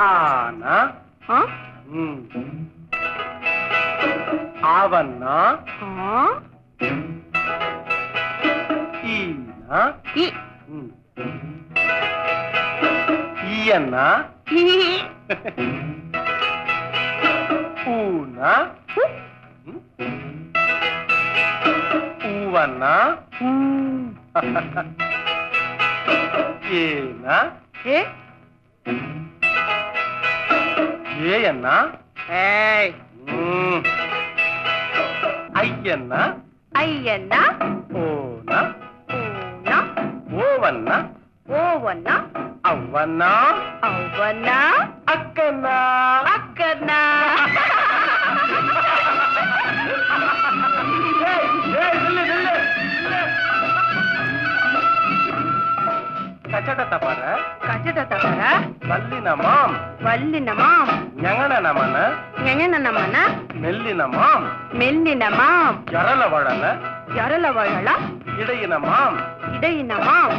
ఆనా. ఆవన్నా. ఈనా. ఈయన్నా ఊనా. ఊవన్నా. ఏనా. ఏ? ஏன்னா ஐயன்னா ஐயன்னா ஓனா ஓனா ஓவன்னா ஓவன்னா அவ்வண்ணா அவ்வண்ணா அக்கண்ணா? அக்கண்ணா? கச்சட தப்பற கச்சட தப்பற வல்லினமாம் வல்லினமாம் ஞங்கனமான ஞங்கனமான மெல்லினமாம். மெல்லினமாம். ஜரல வழல ஜரல வழல இடையினமாம். இடையினமாம்.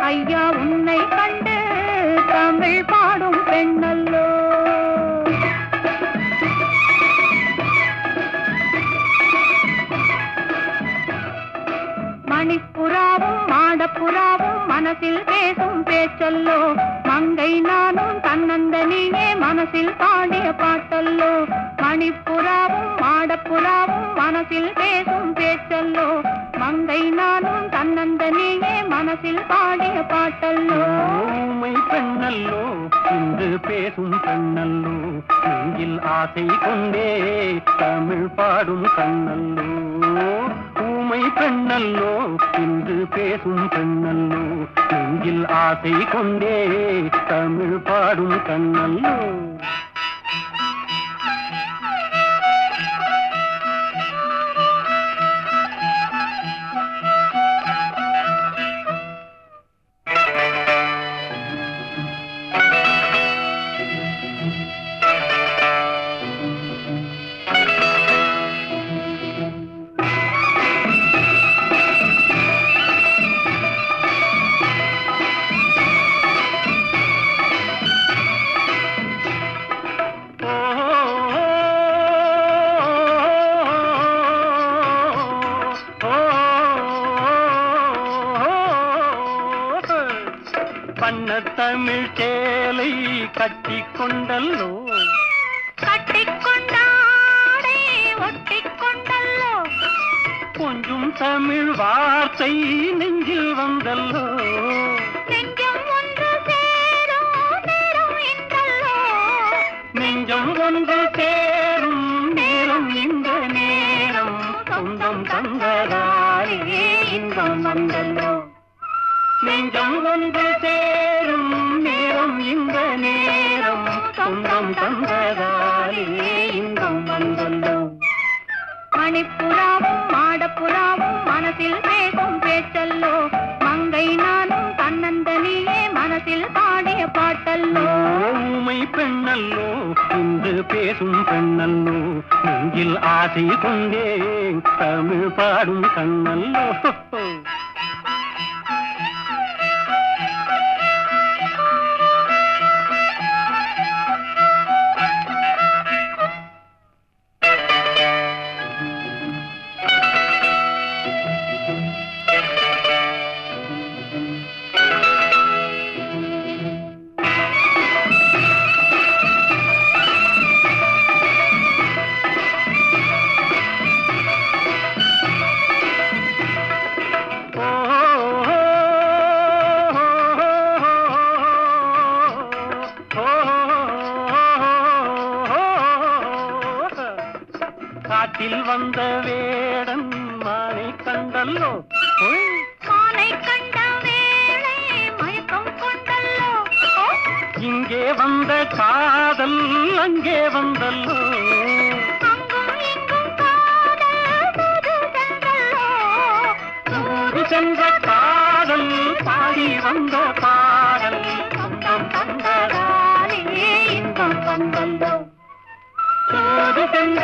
ஐயா உன்னை கண்டு தமிழ் பாடும் பெண்ணல்லோ. மணிப்புறாவும் மாடப்புறாவும் மனசில் பேசும் பேச்சல்லோ. மங்கை நானும் தன்னந்தனியே மனசில் பாடிய பாட்டல்லோ. மணிப்புறாவும் மாடப்புறாவும் மனசில் பேசும் மனசில் பாடிய பாட்டல்லோ. ஊமை பெண்ணல்லோ இன்று பேசும் பெண்ணல்லோ நெஞ்சில் ஆசை கொண்டே தமிழ் பாடும் கண்ணல்லோ. ஊமை பெண்ணல்லோ இன்று பேசும் பெண்ணல்லோ நெஞ்சில் ஆசை கொண்டே தமிழ் பாடும் கண்ணல்லோ. பண்ண தமிழ் சேலை கட்டி கொண்டல்லோ கட்டிக்கொண்டாடை ஒட்டிக்கொண்டல்லோ. கொஞ்சம் தமிழ் வார்த்தை நெஞ்சில் வந்தல்லோ. நெஞ்சம் ஒன்று சேரும் நேரம் இன்றல்லோ நெஞ்சம் ஒன்று சேரும் நேரம் இந்த நேரம். சொந்தம் தந்ததாலே இன்பம் வந்தல்லோ. நெஞ்சம் ஒன்று சேரும் நேரம் இந்த நேரம். சொந்தம் தந்ததாலே இன்பம் வந்தல்லோ மணிப்புறாவும் மாடப்புறாவும் மனசில் பேசும் பேச்சல்லோ. மங்கை நானும் தன்னந்தனியே மனசில் பாடிய பாட்டல்லோ. ஊமை பெண்ணல்லோ இன்று பேசும் பெண்ணல்லோ. நெஞ்சில் ஆசை கொண்டே தமிழ் பாடும் கண்ணல்லோ. வந்த வேடன் மானை கண்டல்லோ? மானை கண்ட வேளை மயக்கம் கொண்டல்லோ? இங்கே வந்த காதல் அங்கே வந்தல்லோ? சென்ற காதல் பாடி வந்த பாடல் தந்ததாலே இன்பம் வந்தல்லோ? சென்ற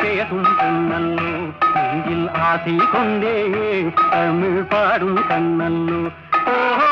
பேசும் பெண்ணல்லோ நெஞ்சில் ஆசை கொண்டே தமிழ் பாடும் கண்ணல்லோ. ஓஹோ.